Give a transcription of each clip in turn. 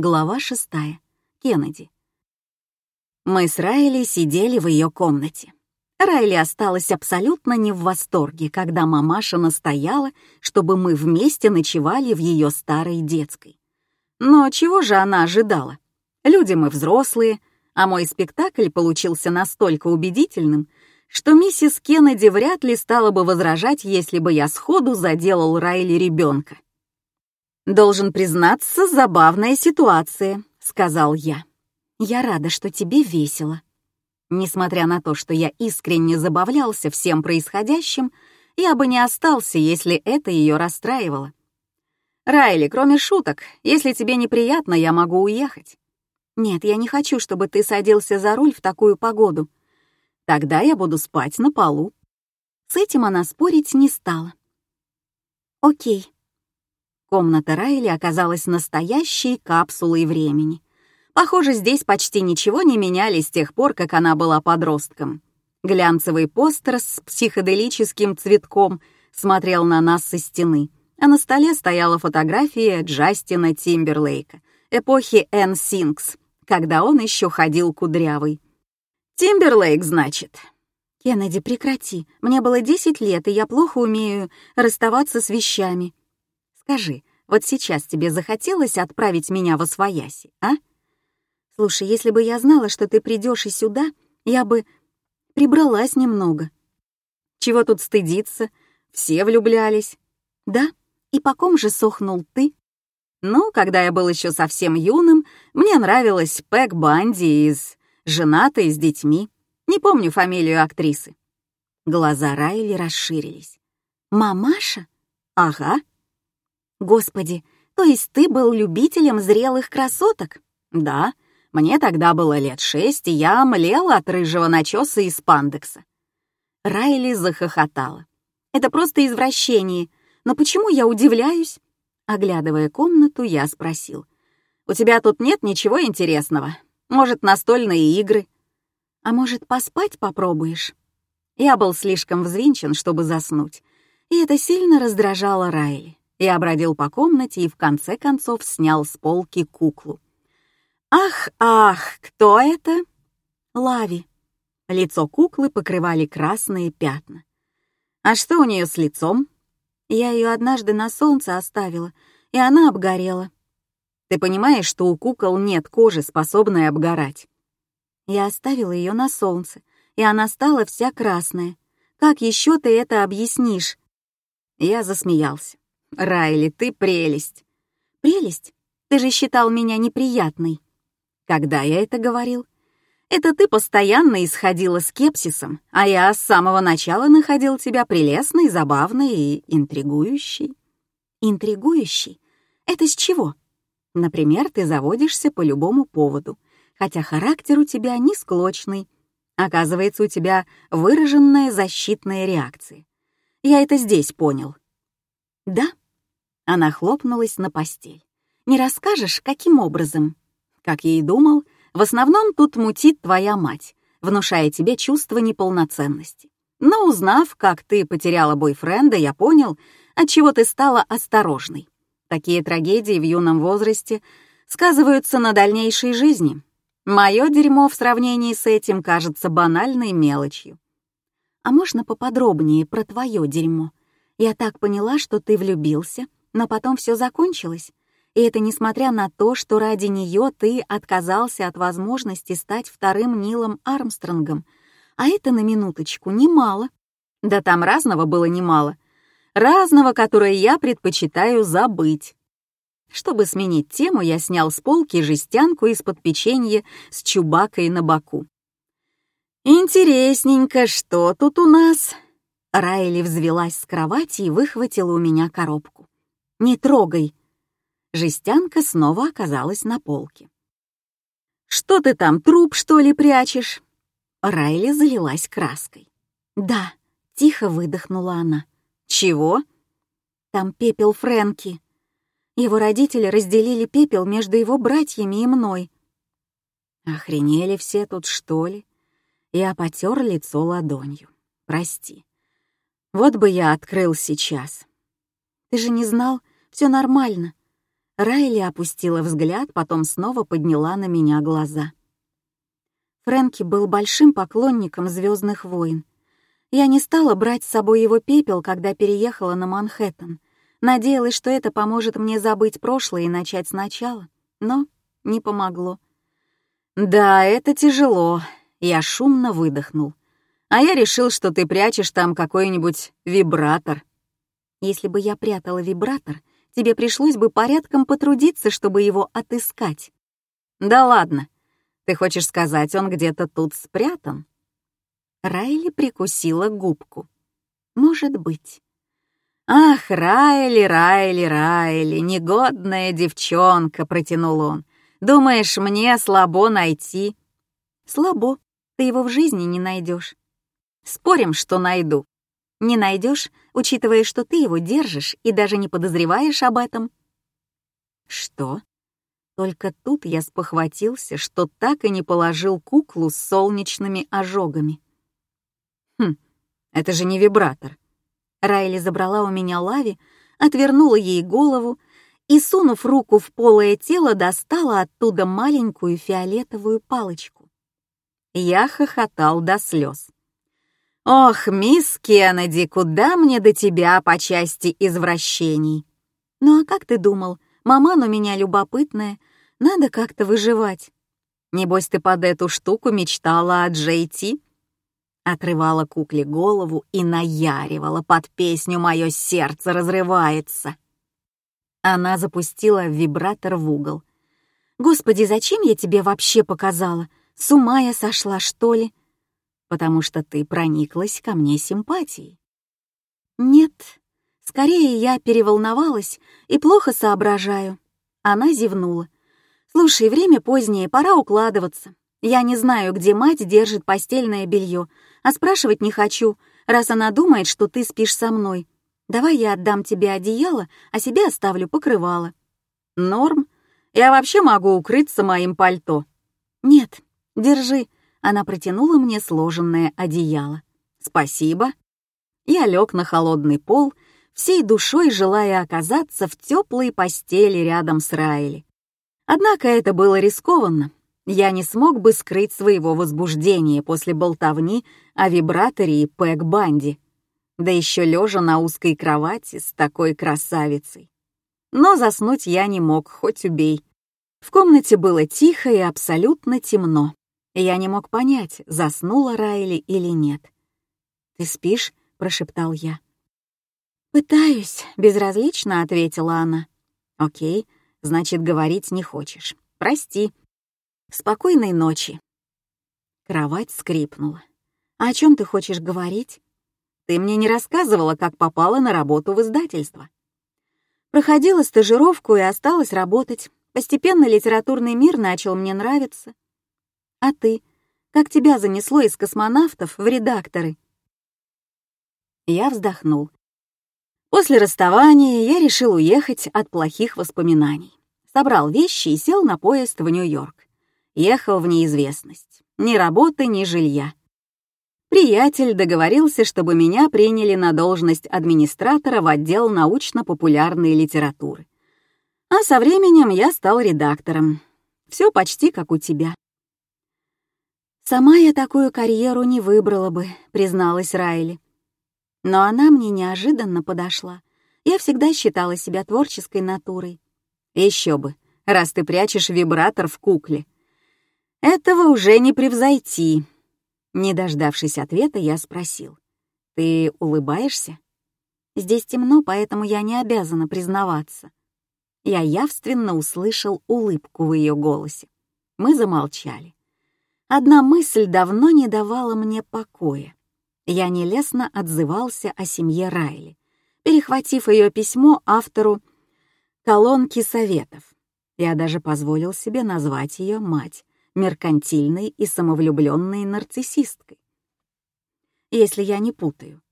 Глава шестая. Кеннеди. Мы с Райли сидели в ее комнате. Райли осталась абсолютно не в восторге, когда мамаша настояла, чтобы мы вместе ночевали в ее старой детской. Но чего же она ожидала? Люди мы взрослые, а мой спектакль получился настолько убедительным, что миссис Кеннеди вряд ли стала бы возражать, если бы я сходу заделал Райли ребенка. «Должен признаться, забавная ситуация», — сказал я. «Я рада, что тебе весело». Несмотря на то, что я искренне забавлялся всем происходящим, я бы не остался, если это ее расстраивало. «Райли, кроме шуток, если тебе неприятно, я могу уехать». «Нет, я не хочу, чтобы ты садился за руль в такую погоду». «Тогда я буду спать на полу». С этим она спорить не стала. «Окей», Комната Райли оказалась настоящей капсулой времени. Похоже, здесь почти ничего не меняли с тех пор, как она была подростком. Глянцевый постер с психоделическим цветком смотрел на нас со стены, а на столе стояла фотография Джастина Тимберлейка, эпохи Эн Синкс, когда он еще ходил кудрявый. «Тимберлейк, значит?» «Кеннеди, прекрати. Мне было 10 лет, и я плохо умею расставаться с вещами. Скажи, вот сейчас тебе захотелось отправить меня во свояси, а? Слушай, если бы я знала, что ты придешь и сюда, я бы прибралась немного. Чего тут стыдиться? Все влюблялись. Да? И по ком же сохнул ты? Ну, когда я был еще совсем юным, мне нравилась Пэк Банди из «Женатые с детьми». Не помню фамилию актрисы. Глаза Райли расширились. «Мамаша? Ага. Господи, то есть ты был любителем зрелых красоток? Да, мне тогда было лет шесть, и я млел от рыжего начеса из пандекса. Райли захохотала. Это просто извращение. Но почему я удивляюсь? Оглядывая комнату, я спросил. «У тебя тут нет ничего интересного? Может, настольные игры?» «А может, поспать попробуешь?» Я был слишком взвинчен, чтобы заснуть, и это сильно раздражало Райли. Я бродил по комнате и в конце концов снял с полки куклу. «Ах, ах, кто это?» «Лави». Лицо куклы покрывали красные пятна. «А что у нее с лицом?» Я ее однажды на солнце оставила, и она обгорела. Ты понимаешь, что у кукол нет кожи, способной обгорать? Я оставила ее на солнце, и она стала вся красная. Как еще ты это объяснишь? Я засмеялся. Райли, ты прелесть. Прелесть? Ты же считал меня неприятной. Когда я это говорил? Это ты постоянно исходила скепсисом, а я с самого начала находил тебя прелестной, забавной и интригующей. Интригующей? Это с чего? Например, ты заводишься по любому поводу, хотя характер у тебя не склочный. Оказывается, у тебя выраженная защитная реакция. Я это здесь понял. Да? Она хлопнулась на постель. «Не расскажешь, каким образом?» Как я и думал, в основном тут мутит твоя мать, внушая тебе чувство неполноценности. Но узнав, как ты потеряла бойфренда, я понял, отчего ты стала осторожной. Такие трагедии в юном возрасте сказываются на дальнейшей жизни. Мое дерьмо в сравнении с этим кажется банальной мелочью. А можно поподробнее про твое дерьмо? Я так поняла, что ты влюбился, но потом все закончилось, и это несмотря на то, что ради нее ты отказался от возможности стать вторым Нилом Армстронгом, а это на минуточку немало. Да там разного было немало. Разного, которое я предпочитаю забыть. Чтобы сменить тему, я снял с полки жестянку из-под печенья с чубакой на боку. «Интересненько, что тут у нас?» Райли взвелась с кровати и выхватила у меня коробку. Не трогай!» Жестянка снова оказалась на полке. «Что ты там, труп, что ли, прячешь?» Райли залилась краской. «Да», — тихо выдохнула она. «Чего?» «Там пепел Фрэнки. Его родители разделили пепел между его братьями и мной». «Охренели все тут, что ли?» Я потер лицо ладонью. «Прости. Вот бы я открыл сейчас». «Ты же не знал, все нормально. Райли опустила взгляд, потом снова подняла на меня глаза. Фрэнки был большим поклонником «Звездных войн». Я не стала брать с собой его пепел, когда переехала на Манхэттен. Надеялась, что это поможет мне забыть прошлое и начать сначала, но не помогло. «Да, это тяжело», — я шумно выдохнул. «А я решил, что ты прячешь там какой-нибудь вибратор». Если бы я прятала вибратор, тебе пришлось бы порядком потрудиться, чтобы его отыскать. Да ладно. Ты хочешь сказать, он где-то тут спрятан? Райли прикусила губку. Может быть. «Ах, Райли, Райли, Райли, негодная девчонка», — протянул он. «Думаешь, мне слабо найти?» «Слабо. Ты его в жизни не найдешь. Спорим, что найду. Не найдешь, учитывая, что ты его держишь и даже не подозреваешь об этом. Что? Только тут я спохватился, что так и не положил куклу с солнечными ожогами. Хм, это же не вибратор. Райли забрала у меня Лави, отвернула ей голову и, сунув руку в полое тело, достала оттуда маленькую фиолетовую палочку. Я хохотал до слез. «Ох, мисс Кеннеди, куда мне до тебя по части извращений?» «Ну а как ты думал? Маман у меня любопытная, надо как-то выживать». «Небось, ты под эту штуку мечтала о Джей Ти?» Отрывала кукле голову и наяривала под песню «Мое сердце разрывается». Она запустила вибратор в угол. «Господи, зачем я тебе вообще показала? С ума я сошла, что ли?» Потому что ты прониклась ко мне симпатией. Нет, скорее я переволновалась и плохо соображаю. Она зевнула. Слушай, время позднее, пора укладываться. Я не знаю, где мать держит постельное белье, а спрашивать не хочу, раз она думает, что ты спишь со мной. Давай я отдам тебе одеяло, а себе оставлю покрывало. Норм. Я вообще могу укрыться моим пальто. Нет, держи. Она протянула мне сложенное одеяло. «Спасибо». Я лег на холодный пол, всей душой желая оказаться в теплой постели рядом с Райли. Однако это было рискованно. Я не смог бы скрыть своего возбуждения после болтовни о вибраторе и пэк-банде, да еще лежа на узкой кровати с такой красавицей. Но заснуть я не мог, хоть убей. В комнате было тихо и абсолютно темно. Я не мог понять, заснула Райли или нет. «Ты спишь?» — прошептал я. «Пытаюсь», — безразлично ответила она. «Окей, значит, говорить не хочешь. Прости. Спокойной ночи». Кровать скрипнула. «А о чем ты хочешь говорить?» «Ты мне не рассказывала, как попала на работу в издательство». Проходила стажировку и осталась работать. Постепенно литературный мир начал мне нравиться. А ты? Как тебя занесло из космонавтов в редакторы?» Я вздохнул. После расставания я решил уехать от плохих воспоминаний. Собрал вещи и сел на поезд в Нью-Йорк. Ехал в неизвестность. Ни работы, ни жилья. Приятель договорился, чтобы меня приняли на должность администратора в отдел научно-популярной литературы. А со временем я стал редактором. Все почти как у тебя. «Сама я такую карьеру не выбрала бы», — призналась Райли. Но она мне неожиданно подошла. Я всегда считала себя творческой натурой. Еще бы, раз ты прячешь вибратор в кукле. Этого уже не превзойти. Не дождавшись ответа, я спросил. «Ты улыбаешься?» «Здесь темно, поэтому я не обязана признаваться». Я явственно услышал улыбку в ее голосе. Мы замолчали. Одна мысль давно не давала мне покоя. Я нелестно отзывался о семье Райли, перехватив ее письмо автору колонки советов. Я даже позволил себе назвать ее мать меркантильной и самовлюбленной нарциссисткой. Если я не путаю.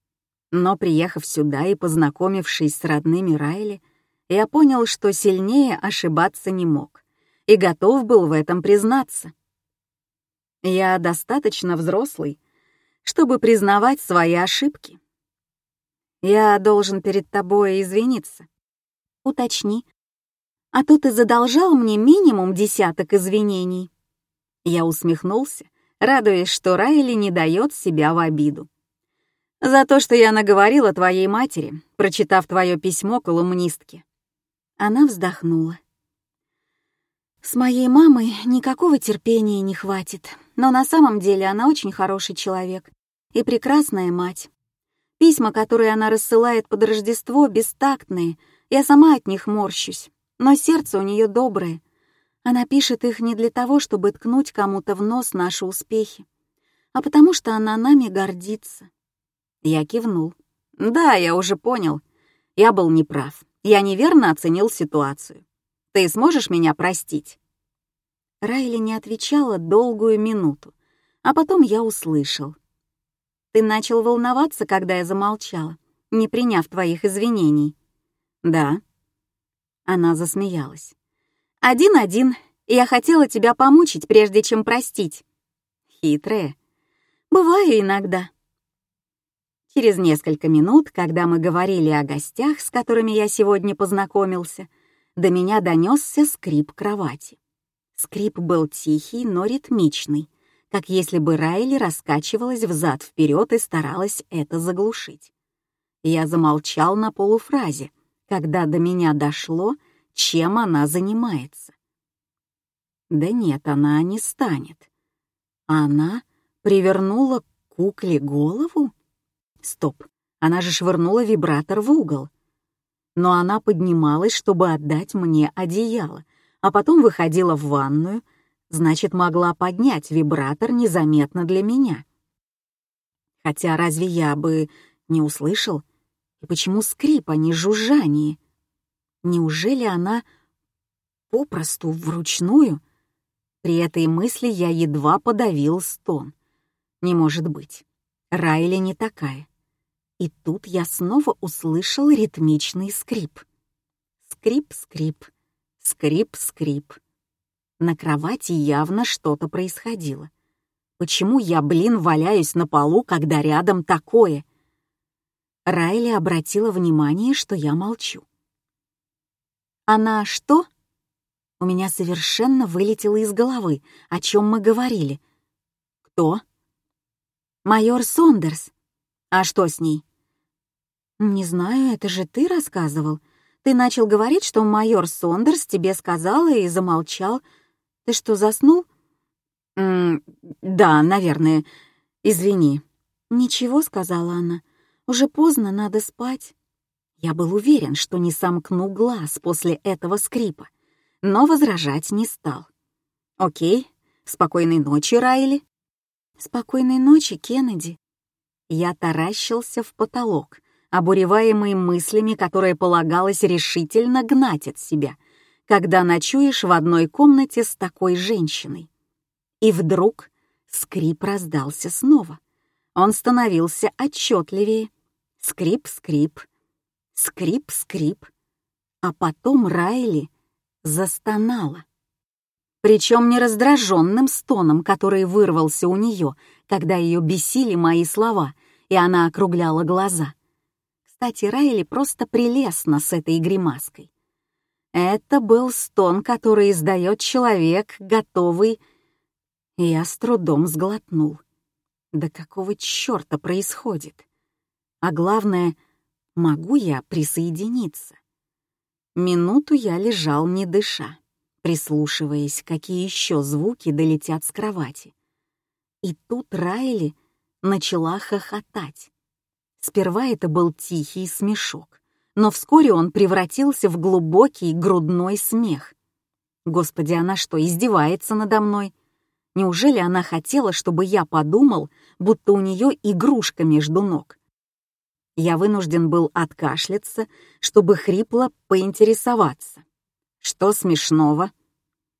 Но, приехав сюда и познакомившись с родными Райли, я понял, что сильнее ошибаться не мог, и готов был в этом признаться. Я достаточно взрослый, чтобы признавать свои ошибки. Я должен перед тобой извиниться. Уточни. А то ты задолжал мне минимум десяток извинений». Я усмехнулся, радуясь, что Райли не дает себя в обиду. «За то, что я наговорила твоей матери, прочитав твое письмо колумнистке». Она вздохнула. «С моей мамой никакого терпения не хватит, но на самом деле она очень хороший человек и прекрасная мать. Письма, которые она рассылает под Рождество, бестактные, я сама от них морщусь, но сердце у нее доброе. Она пишет их не для того, чтобы ткнуть кому-то в нос наши успехи, а потому что она нами гордится. Я кивнул. «Да, я уже понял. Я был неправ. Я неверно оценил ситуацию. Ты сможешь меня простить?» Райли не отвечала долгую минуту, а потом я услышал. «Ты начал волноваться, когда я замолчала, не приняв твоих извинений?» «Да». Она засмеялась. «Один-один. Я хотела тебя помучить, прежде чем простить». «Хитрая. Бываю иногда». Через несколько минут, когда мы говорили о гостях, с которыми я сегодня познакомился, до меня донесся скрип кровати. Скрип был тихий, но ритмичный, как если бы Райли раскачивалась взад-вперед и старалась это заглушить. Я замолчал на полуфразе, когда до меня дошло, чем она занимается. Да нет, она не станет. Она привернула кукле голову? Стоп, она же швырнула вибратор в угол. Но она поднималась, чтобы отдать мне одеяло, а потом выходила в ванную, значит, могла поднять вибратор незаметно для меня. Хотя разве я бы не услышал? И почему скрип, а не жужжание? Неужели она попросту вручную? При этой мысли я едва подавил стон. Не может быть. Райли не такая. И тут я снова услышал ритмичный скрип. Скрип-скрип, скрип-скрип. На кровати явно что-то происходило. Почему я, блин, валяюсь на полу, когда рядом такое? Райли обратила внимание, что я молчу. «Она что?» У меня совершенно вылетело из головы, о чем мы говорили. «Кто?» «Майор Сондерс. А что с ней?» «Не знаю, это же ты рассказывал. Ты начал говорить, что майор Сондерс тебе сказал и замолчал. Ты что, заснул?» «М «Да, наверное. Извини». «Ничего», — сказала она. «Уже поздно, надо спать». Я был уверен, что не сомкну глаз после этого скрипа, но возражать не стал. «Окей. Спокойной ночи, Райли». «Спокойной ночи, Кеннеди». Я таращился в потолок, обуреваемый мыслями, которые полагалось решительно гнать от себя, когда ночуешь в одной комнате с такой женщиной. И вдруг скрип раздался снова. Он становился отчетливее. Скрип-скрип, скрип-скрип. А потом Райли застонала. Причем не раздраженным стоном, который вырвался у нее, когда ее бесили мои слова, и она округляла глаза — кстати, Райли просто прелестно с этой гримаской. Это был стон, который издает человек, готовый... Я с трудом сглотнул. Да какого черта происходит? А главное, могу я присоединиться? Минуту я лежал, не дыша, прислушиваясь, какие еще звуки долетят с кровати. И тут Райли начала хохотать. Сперва это был тихий смешок, но вскоре он превратился в глубокий грудной смех. Господи, она что, издевается надо мной? Неужели она хотела, чтобы я подумал, будто у нее игрушка между ног? Я вынужден был откашляться, чтобы хрипло поинтересоваться. Что смешного?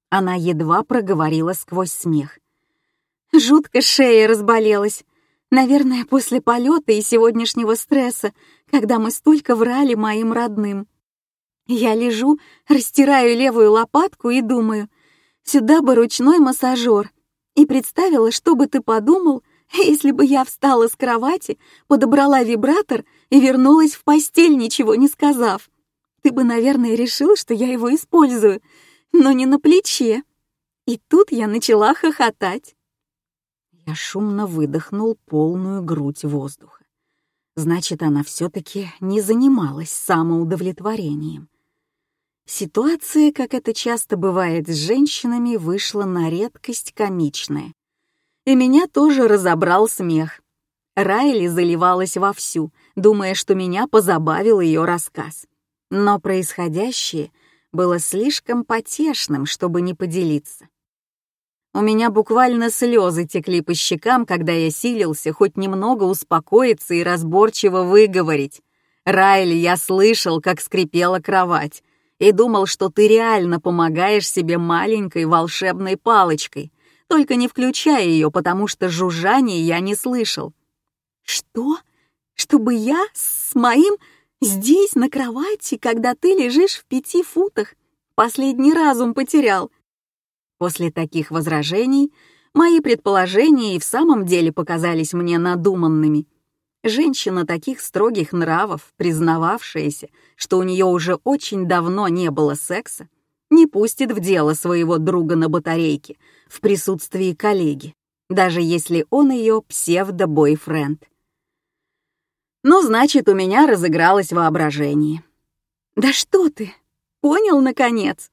Она едва проговорила сквозь смех. Жутко шея разболелась. Наверное, после полета и сегодняшнего стресса, когда мы столько врали моим родным. Я лежу, растираю левую лопатку и думаю, сюда бы ручной массажер. И представила, что бы ты подумал, если бы я встала с кровати, подобрала вибратор и вернулась в постель, ничего не сказав. Ты бы, наверное, решил, что я его использую, но не на плече. И тут я начала хохотать. Я шумно выдохнул полную грудь воздуха. Значит, она все-таки не занималась самоудовлетворением. Ситуация, как это часто бывает с женщинами, вышла на редкость комичная. И меня тоже разобрал смех. Райли заливалась вовсю, думая, что меня позабавил ее рассказ. Но происходящее было слишком потешным, чтобы не поделиться. У меня буквально слезы текли по щекам, когда я силился хоть немного успокоиться и разборчиво выговорить. «Райли, я слышал, как скрипела кровать, и думал, что ты реально помогаешь себе маленькой волшебной палочкой, только не включая ее, потому что жужжания я не слышал». «Что? Чтобы я с моим здесь, на кровати, когда ты лежишь в пяти футах? Последний разум потерял. После таких возражений мои предположения и в самом деле показались мне надуманными. Женщина таких строгих нравов, признававшаяся, что у нее уже очень давно не было секса, не пустит в дело своего друга на батарейке в присутствии коллеги, даже если он ее псевдо-бойфренд. Ну, значит, у меня разыгралось воображение. «Да что ты! Понял, наконец!»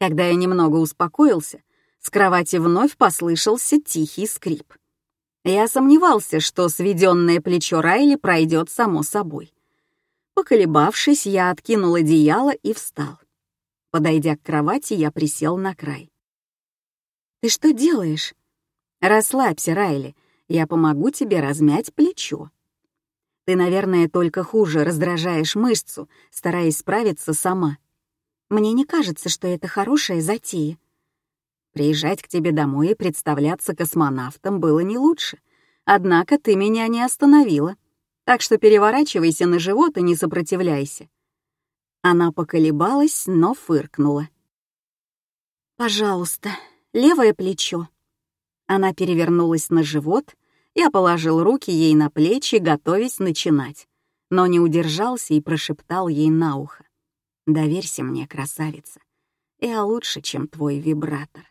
Когда я немного успокоился, с кровати вновь послышался тихий скрип. Я сомневался, что сведенное плечо Райли пройдет само собой. Поколебавшись, я откинул одеяло и встал. Подойдя к кровати, я присел на край. «Ты что делаешь?» «Расслабься, Райли, я помогу тебе размять плечо». «Ты, наверное, только хуже раздражаешь мышцу, стараясь справиться сама». Мне не кажется, что это хорошая затея. Приезжать к тебе домой и представляться космонавтом было не лучше. Однако ты меня не остановила. Так что переворачивайся на живот и не сопротивляйся. Она поколебалась, но фыркнула. «Пожалуйста, левое плечо». Она перевернулась на живот, я положил руки ей на плечи, готовясь начинать, но не удержался и прошептал ей на ухо. Доверься мне, красавица. Я лучше, чем твой вибратор.